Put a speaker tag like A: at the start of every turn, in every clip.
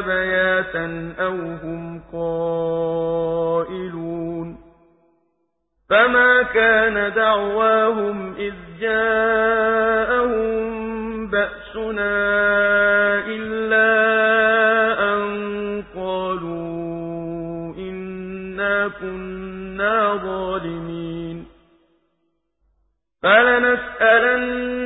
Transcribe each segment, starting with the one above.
A: بياتا أو هم قائلون فما كان دعواهم إذ جاءهم بأسنا إلا أن قالوا إنا كنا ظالمين فلنسألن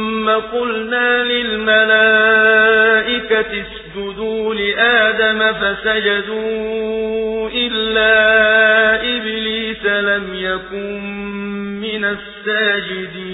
A: ثم قلنا للملائكة اسجدوا لآدم فسجدوا إلا إبليس لم يكن من الساجدين.